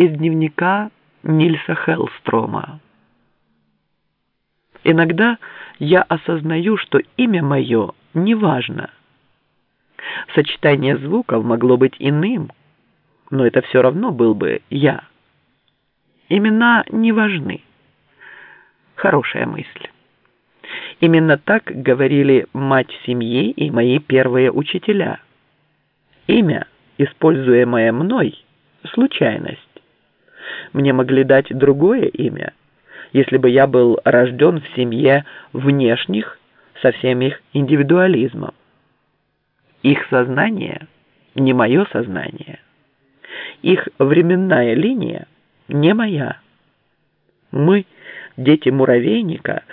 из дневника Нильса Хеллстрома. Иногда я осознаю, что имя мое неважно. Сочетание звуков могло быть иным, но это все равно был бы я. Имена не важны. Хорошая мысль. Именно так говорили мать семьи и мои первые учителя. Имя, используемое мной, случайность. Мне могли дать другое имя, если бы я был рожден в семье внешних со всем их индивидуализмом. Их сознание не мое сознание. Их временная линия не моя. Мы, дети муравейника,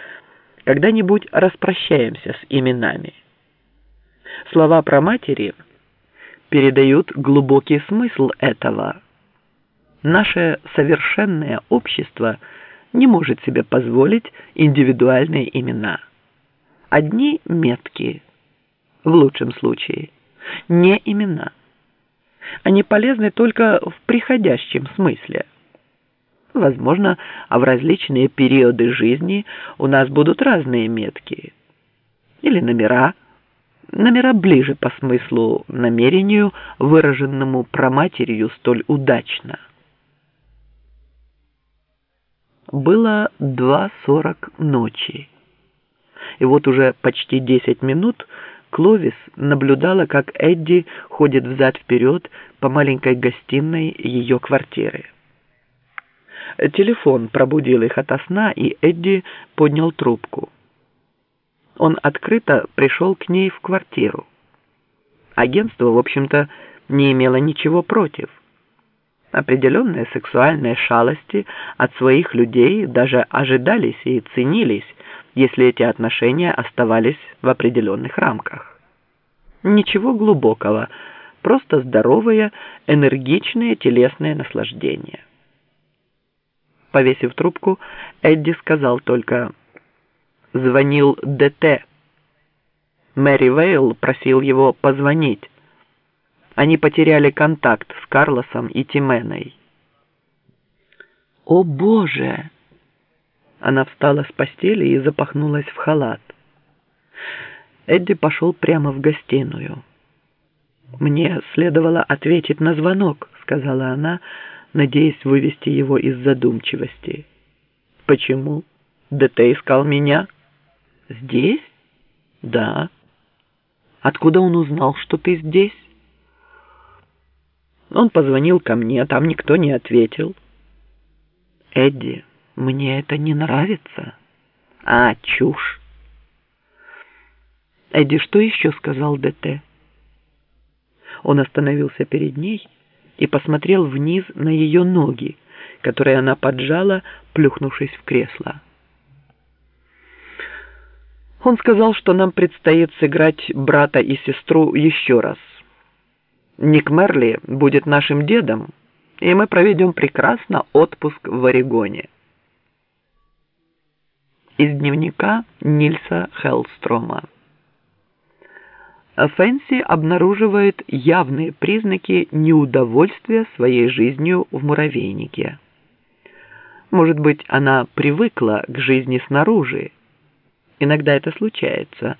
когда-нибудь распрощаемся с именами. Слова про матери передают глубокий смысл этого. Наше совершенное общество не может себе позволить индивидуальные имена. Одни метки, в лучшем случае, не имена. Они полезны только в приходящем смысле. Возможно, а в различные периоды жизни у нас будут разные метки. Или номера. Номера ближе по смыслу намерению, выраженному проматерью столь удачно. Было 2.40 ночи. И вот уже почти 10 минут Кловис наблюдала, как Эдди ходит взад-вперед по маленькой гостиной ее квартиры. Телефон пробудил их ото сна, и Эдди поднял трубку. Он открыто пришел к ней в квартиру. Агентство, в общем-то, не имело ничего против. Определенные сексуальные шалости от своих людей даже ожидались и ценились, если эти отношения оставались в определенных рамках. Ничего глубокого, просто здоровые, энергичные телесные наслаждения. Повесив трубку, Эдди сказал только «Звонил ДТ». Мэри Вейл просил его позвонить. Они потеряли контакт с Карлосом и Тименой. «О, Боже!» Она встала с постели и запахнулась в халат. Эдди пошел прямо в гостиную. «Мне следовало ответить на звонок», — сказала она, надеясь вывести его из задумчивости. «Почему? Да ты искал меня?» «Здесь?» «Да». «Откуда он узнал, что ты здесь?» Он позвонил ко мне, там никто не ответил. Эдди, мне это не нравится. А, чушь. Эдди, что еще сказал ДТ? Он остановился перед ней и посмотрел вниз на ее ноги, которые она поджала, плюхнувшись в кресло. Он сказал, что нам предстоит сыграть брата и сестру еще раз – Ник Мерли будет нашим дедом, и мы проведем прекрасно отпуск в Орегоне. Из дневника Нильса Хеллстрома. Фэнси обнаруживает явные признаки неудовольствия своей жизнью в муравейнике. Может быть, она привыкла к жизни снаружи. Иногда это случается.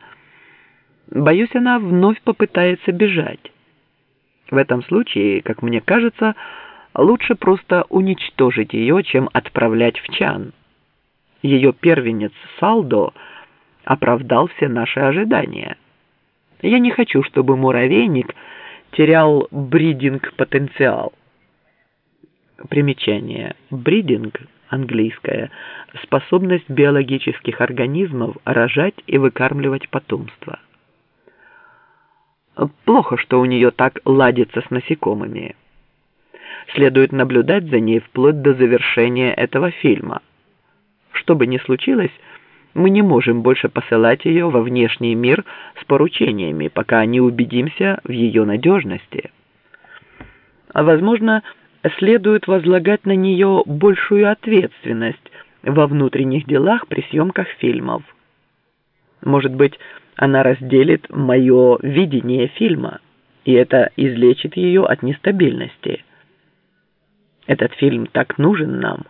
Боюсь, она вновь попытается бежать. В этом случае, как мне кажется, лучше просто уничтожить ее, чем отправлять в чан. Ее первенец Салдо оправдал все наши ожидания. Я не хочу, чтобы муравейник терял бридинг-потенциал. Примечание. Бридинг, английское, способность биологических организмов рожать и выкармливать потомство. Плохо, что у нее так ладится с насекомыми. Следует наблюдать за ней вплоть до завершения этого фильма. Что бы ни случилось, мы не можем больше посылать ее во внешний мир с поручениями, пока не убедимся в ее надежности. А возможно, следует возлагать на нее большую ответственность во внутренних делах при съемках фильмов. Может быть, она разделит мое видение фильма, и это излечит ее от нестабильности. Этот фильм так нужен нам.